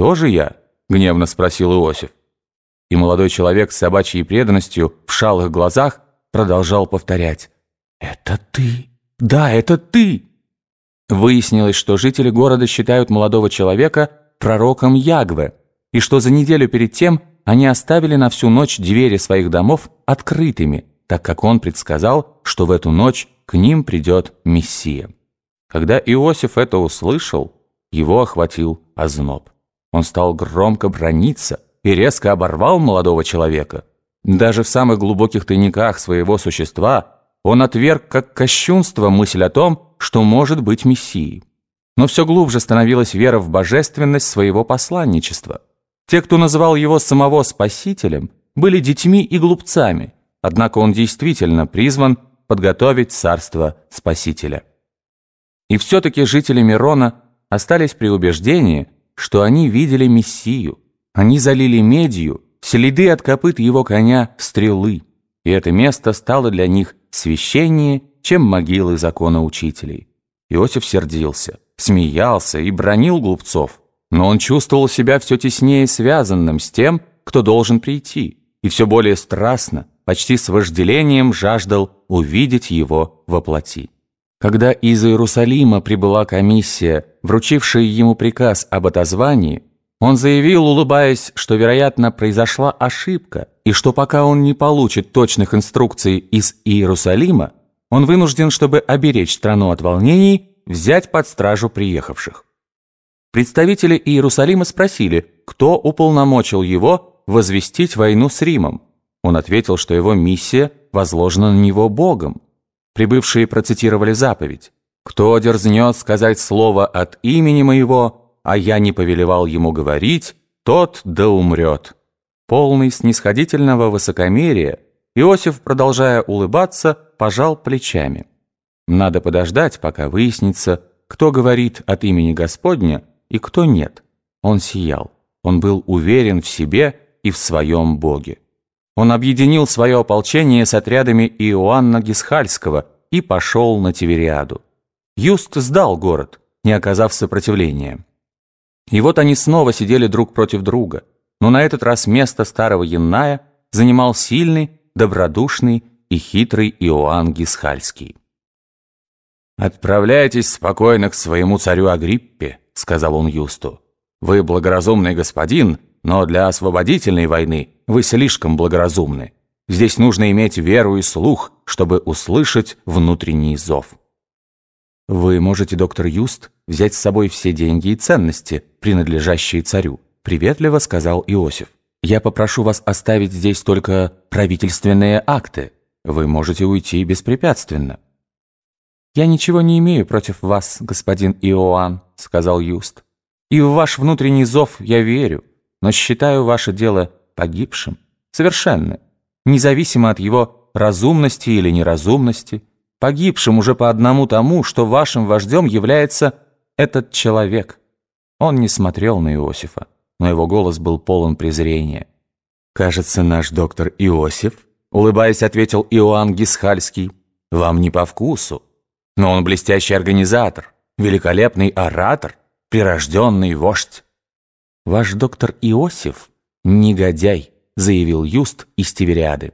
кто же я?» — гневно спросил Иосиф. И молодой человек с собачьей преданностью в шалых глазах продолжал повторять. «Это ты! Да, это ты!» Выяснилось, что жители города считают молодого человека пророком Ягве, и что за неделю перед тем они оставили на всю ночь двери своих домов открытыми, так как он предсказал, что в эту ночь к ним придет Мессия. Когда Иосиф это услышал, его охватил озноб. Он стал громко брониться и резко оборвал молодого человека. Даже в самых глубоких тайниках своего существа он отверг как кощунство мысль о том, что может быть Мессией. Но все глубже становилась вера в божественность своего посланничества. Те, кто называл его самого Спасителем, были детьми и глупцами, однако он действительно призван подготовить царство Спасителя. И все-таки жители Мирона остались при убеждении, что они видели Мессию. Они залили медью следы от копыт его коня стрелы, и это место стало для них священнее, чем могилы закона учителей. Иосиф сердился, смеялся и бронил глупцов, но он чувствовал себя все теснее связанным с тем, кто должен прийти, и все более страстно, почти с вожделением жаждал увидеть его во плоти. Когда из Иерусалима прибыла комиссия, вручившая ему приказ об отозвании, он заявил, улыбаясь, что, вероятно, произошла ошибка, и что пока он не получит точных инструкций из Иерусалима, он вынужден, чтобы оберечь страну от волнений, взять под стражу приехавших. Представители Иерусалима спросили, кто уполномочил его возвестить войну с Римом. Он ответил, что его миссия возложена на него Богом. Прибывшие процитировали заповедь. «Кто дерзнет сказать слово от имени моего, а я не повелевал ему говорить, тот да умрет». Полный снисходительного высокомерия, Иосиф, продолжая улыбаться, пожал плечами. Надо подождать, пока выяснится, кто говорит от имени Господня и кто нет. Он сиял. Он был уверен в себе и в своем Боге. Он объединил свое ополчение с отрядами Иоанна Гисхальского и пошел на Тивериаду. Юст сдал город, не оказав сопротивления. И вот они снова сидели друг против друга, но на этот раз место старого Янная занимал сильный, добродушный и хитрый Иоанн Гисхальский. «Отправляйтесь спокойно к своему царю Агриппе», — сказал он Юсту. «Вы благоразумный господин, но для освободительной войны вы слишком благоразумны. Здесь нужно иметь веру и слух, чтобы услышать внутренний зов». «Вы можете, доктор Юст, взять с собой все деньги и ценности, принадлежащие царю», — приветливо сказал Иосиф. «Я попрошу вас оставить здесь только правительственные акты. Вы можете уйти беспрепятственно». «Я ничего не имею против вас, господин Иоанн», — сказал Юст. «И в ваш внутренний зов я верю, но считаю ваше дело погибшим. Совершенно. Независимо от его разумности или неразумности, погибшим уже по одному тому, что вашим вождем является этот человек». Он не смотрел на Иосифа, но его голос был полон презрения. «Кажется, наш доктор Иосиф», — улыбаясь, ответил Иоанн Гисхальский, — «вам не по вкусу. Но он блестящий организатор, великолепный оратор, прирожденный вождь. «Ваш доктор Иосиф — негодяй», — заявил Юст из Тивериады.